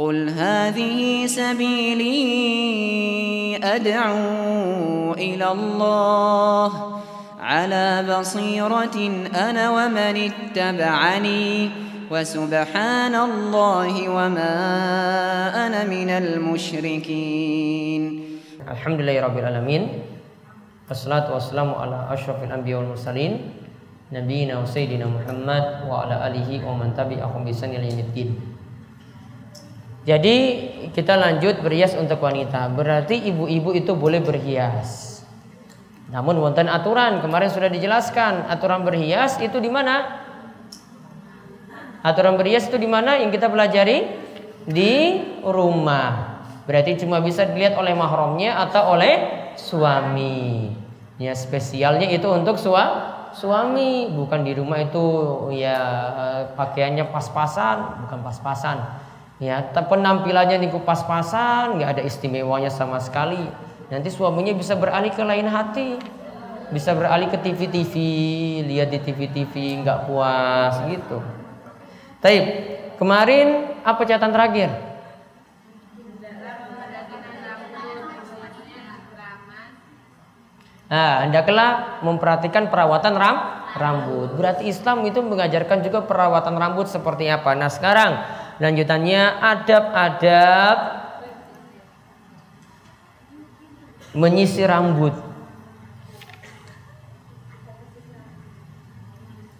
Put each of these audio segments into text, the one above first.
قل هذه سبيلي أدعو إلى الله على بصيرة أنا ومن اتبعني وسبحان الله وما أنا من المشركين. الحمد لله رب العالمين والصلاة والسلام على أشرف الأنبياء والمرسلين نبينا وسيدنا محمد وعلى آله ومن تبعهم بإحسان إلى الدين Jadi kita lanjut berhias untuk wanita. Berarti ibu-ibu itu boleh berhias. Namun wonten aturan, kemarin sudah dijelaskan, aturan berhias itu di mana? Aturan berhias itu di mana yang kita pelajari? Di rumah. Berarti cuma bisa dilihat oleh mahramnya atau oleh suami. Ya spesialnya itu untuk sua, suami, bukan di rumah itu ya pakaiannya pas-pasan, bukan pas-pasan ya penampilannya niku pas-pasan nggak ada istimewanya sama sekali nanti suaminya bisa beralih ke lain hati bisa beralih ke TV-TV lihat di TV-TV nggak puas gitu Taib kemarin apa catatan terakhir Nah, hendaklah memperhatikan perawatan ram, rambut. Berarti Islam itu mengajarkan juga perawatan rambut seperti apa. Nah, sekarang Lanjutannya adab-adab menyisir rambut.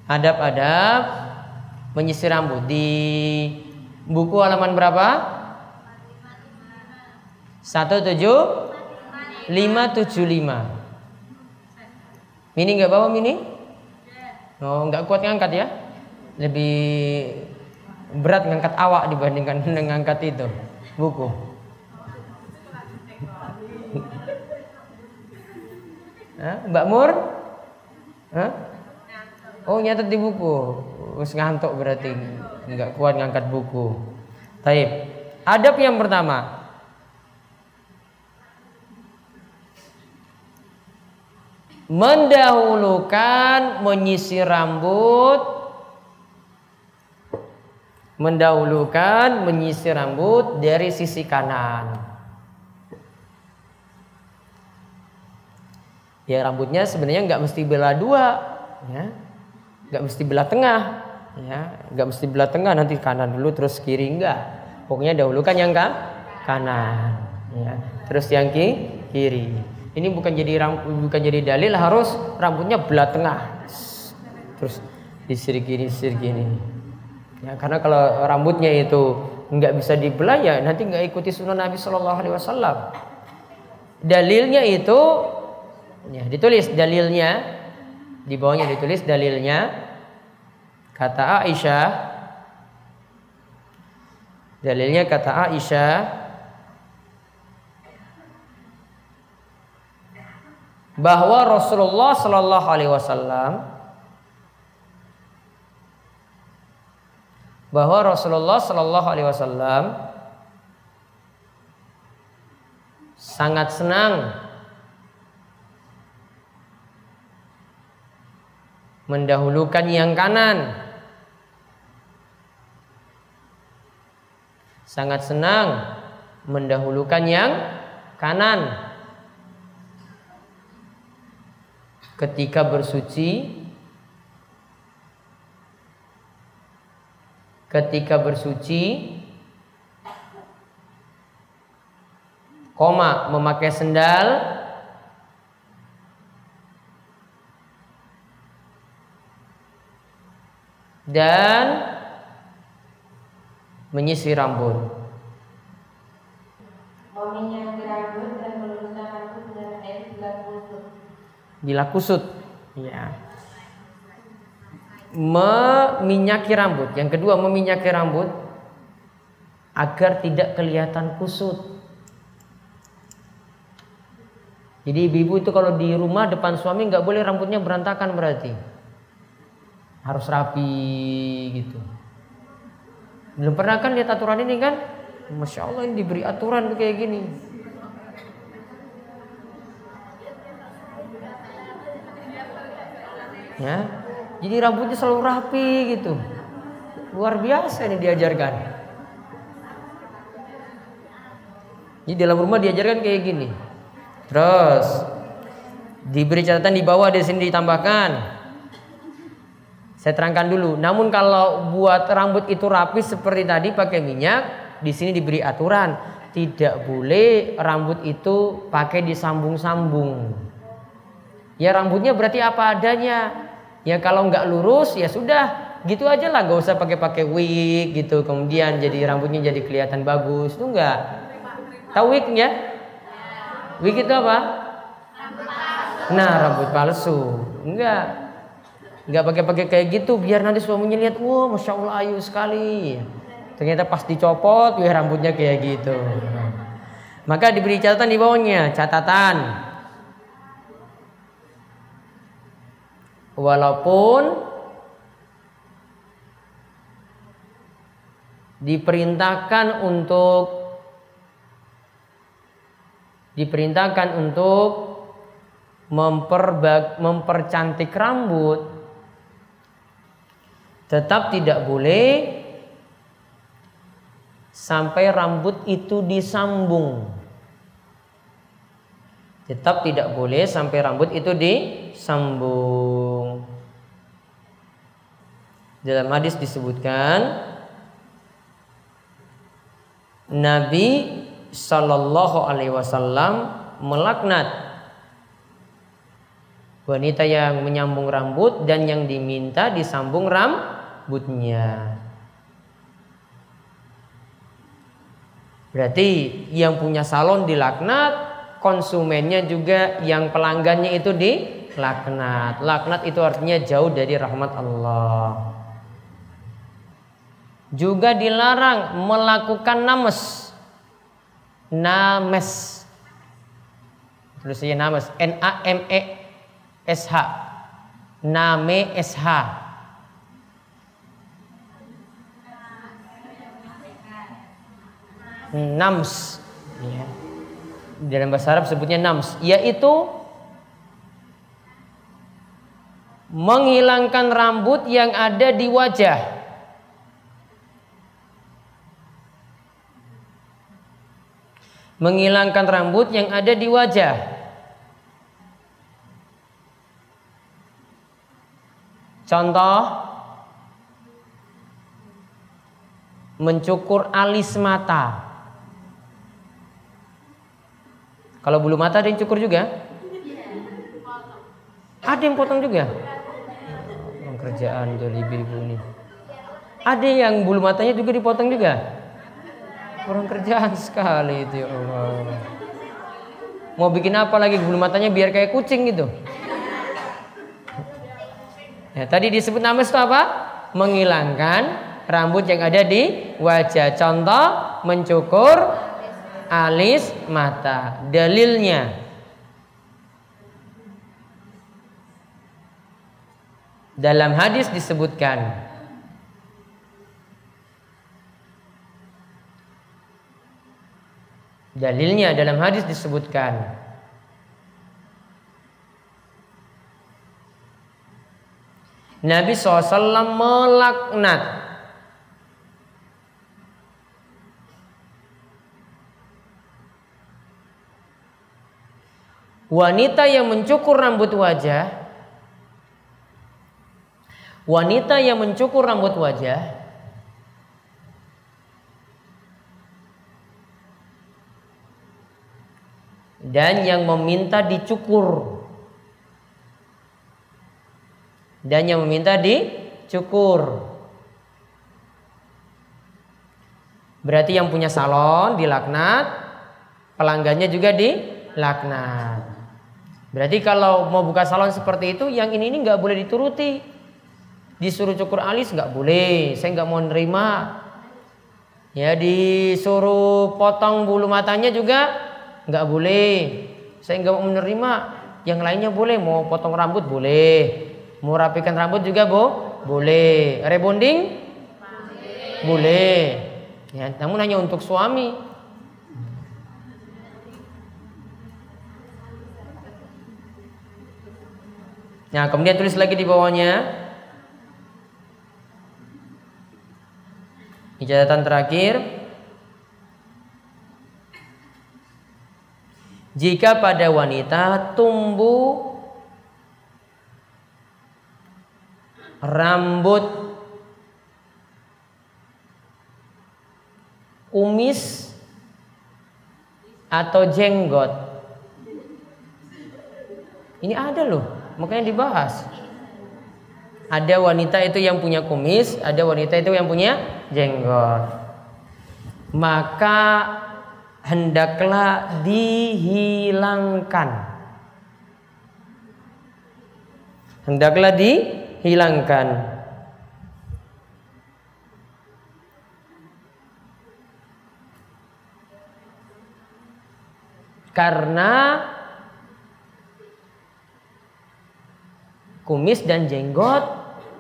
Adab-adab menyisir rambut di buku halaman berapa? 17575. Mini nggak bawa mini? Oh, nggak kuat ngangkat ya? Lebih berat ngangkat awak dibandingkan ngangkat itu buku. Mbak Mur? Hah? Oh nyatet di buku. Wis ngantuk berarti nggak kuat ngangkat buku. Taib. Adab yang pertama. Mendahulukan menyisir rambut mendahulukan menyisir rambut dari sisi kanan. Ya rambutnya sebenarnya nggak mesti belah dua, ya, nggak mesti belah tengah, ya, nggak mesti belah tengah nanti kanan dulu terus kiri enggak. Pokoknya dahulukan yang kan kanan, ya, terus yang kiri. Ini bukan jadi bukan jadi dalil harus rambutnya belah tengah, terus disir gini, disir gini. Ya, karena kalau rambutnya itu nggak bisa dibelah ya nanti nggak ikuti sunnah Nabi Shallallahu Alaihi Wasallam. Dalilnya itu ya ditulis dalilnya di bawahnya ditulis dalilnya kata Aisyah dalilnya kata Aisyah bahwa Rasulullah Shallallahu Alaihi Wasallam bahwa Rasulullah Shallallahu Alaihi Wasallam sangat senang mendahulukan yang kanan. Sangat senang mendahulukan yang kanan. Ketika bersuci ketika bersuci koma memakai sendal dan menyisir rambut. Meminyaki rambut dan meluruskan rambut dengan air bila kusut. Bila kusut, ya meminyaki rambut. Yang kedua meminyaki rambut agar tidak kelihatan kusut. Jadi ibu-ibu itu kalau di rumah depan suami nggak boleh rambutnya berantakan berarti. Harus rapi gitu. Belum pernah kan lihat aturan ini kan? Masya Allah ini diberi aturan kayak gini. Ya, jadi rambutnya selalu rapi gitu. Luar biasa ini diajarkan. Jadi dalam rumah diajarkan kayak gini. Terus diberi catatan di bawah di sini ditambahkan. Saya terangkan dulu. Namun kalau buat rambut itu rapi seperti tadi pakai minyak, di sini diberi aturan tidak boleh rambut itu pakai disambung-sambung. Ya rambutnya berarti apa adanya. Ya kalau nggak lurus ya sudah. Gitu aja lah nggak usah pakai pakai wig gitu. Kemudian jadi rambutnya jadi kelihatan bagus. Itu enggak tahu wignya? Wig itu apa? Nah rambut palsu. Enggak enggak pakai pakai kayak gitu biar nanti suaminya lihat wah masya allah ayu sekali. Ternyata pas dicopot wih rambutnya kayak gitu. Maka diberi catatan di bawahnya catatan walaupun diperintahkan untuk diperintahkan untuk memperbag, mempercantik rambut tetap tidak boleh sampai rambut itu disambung. Tetap tidak boleh sampai rambut itu disambung dalam hadis disebutkan Nabi Shallallahu Alaihi Wasallam melaknat wanita yang menyambung rambut dan yang diminta disambung rambutnya. Berarti yang punya salon dilaknat, konsumennya juga yang pelanggannya itu dilaknat. Laknat itu artinya jauh dari rahmat Allah. Juga dilarang melakukan names. Names. Tulisnya names. N A M E S H. Name S H. Nams. Ya. Dalam bahasa Arab sebutnya nams, yaitu menghilangkan rambut yang ada di wajah menghilangkan rambut yang ada di wajah. Contoh mencukur alis mata. Kalau bulu mata ada yang cukur juga? Ada yang potong juga? Kerjaan dari ibu ini. Ada yang bulu matanya juga dipotong juga? Kurang kerjaan sekali itu ya Allah. Mau bikin apa lagi bulu matanya biar kayak kucing gitu. Ya, tadi disebut nama itu apa? Menghilangkan rambut yang ada di wajah. Contoh mencukur alis mata. Dalilnya dalam hadis disebutkan Dalilnya dalam hadis disebutkan. Nabi SAW melaknat. Wanita yang mencukur rambut wajah wanita yang mencukur rambut wajah dan yang meminta dicukur. Dan yang meminta dicukur. Berarti yang punya salon dilaknat pelanggannya juga dilaknat. Berarti kalau mau buka salon seperti itu yang ini ini nggak boleh dituruti. Disuruh cukur alis nggak boleh. Saya nggak mau nerima. Ya disuruh potong bulu matanya juga nggak boleh. Saya nggak mau menerima. Yang lainnya boleh. Mau potong rambut boleh. Mau rapikan rambut juga bo boleh. Rebonding boleh, ya namun hanya untuk suami. Nah kemudian tulis lagi di bawahnya. Di catatan terakhir jika pada wanita tumbuh rambut kumis atau jenggot. Ini ada loh, makanya dibahas. Ada wanita itu yang punya kumis, ada wanita itu yang punya jenggot. Maka hendaklah dihilangkan. Hendaklah dihilangkan. Karena kumis dan jenggot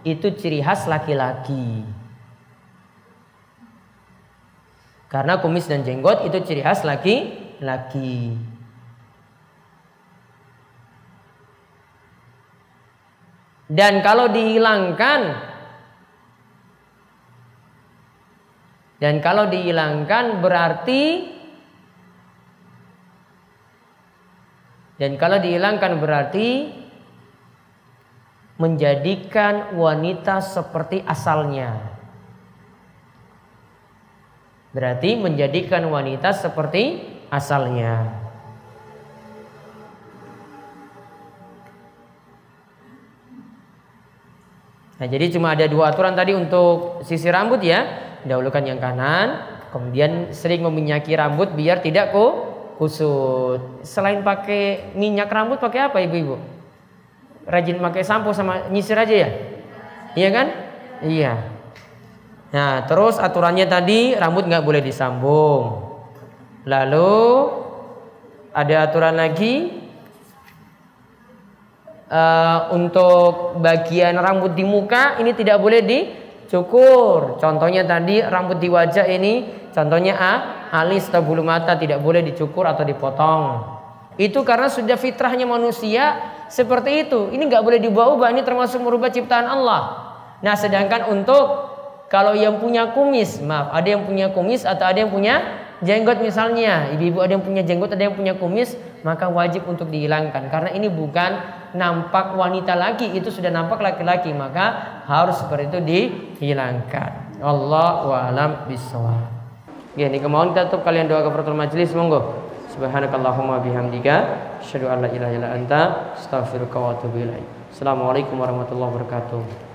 itu ciri khas laki-laki. Karena kumis dan jenggot itu ciri khas laki-laki. Dan kalau dihilangkan dan kalau dihilangkan berarti dan kalau dihilangkan berarti menjadikan wanita seperti asalnya. Berarti menjadikan wanita seperti asalnya. Nah, jadi cuma ada dua aturan tadi untuk sisi rambut ya. Dahulukan yang kanan, kemudian sering meminyaki rambut biar tidak kok kusut. Selain pakai minyak rambut pakai apa ibu-ibu? Rajin pakai sampo sama nyisir aja ya? Iya kan? Iya. Nah, terus aturannya tadi rambut nggak boleh disambung. Lalu ada aturan lagi uh, untuk bagian rambut di muka ini tidak boleh dicukur. Contohnya tadi rambut di wajah ini, contohnya A, alis atau bulu mata tidak boleh dicukur atau dipotong. Itu karena sudah fitrahnya manusia seperti itu. Ini nggak boleh diubah-ubah. Ini termasuk merubah ciptaan Allah. Nah, sedangkan untuk kalau yang punya kumis, maaf, ada yang punya kumis atau ada yang punya jenggot misalnya, ibu-ibu ada yang punya jenggot, ada yang punya kumis, maka wajib untuk dihilangkan karena ini bukan nampak wanita lagi, itu sudah nampak laki-laki, maka harus seperti itu dihilangkan. Allah alam bisawab. Ya, ini kemauan kita tutup kalian doa kafaratul majelis monggo. Subhanakallahumma bihamdika asyhadu an la ilaha illa anta astaghfiruka wa atubu ilaik. Assalamualaikum warahmatullahi wabarakatuh.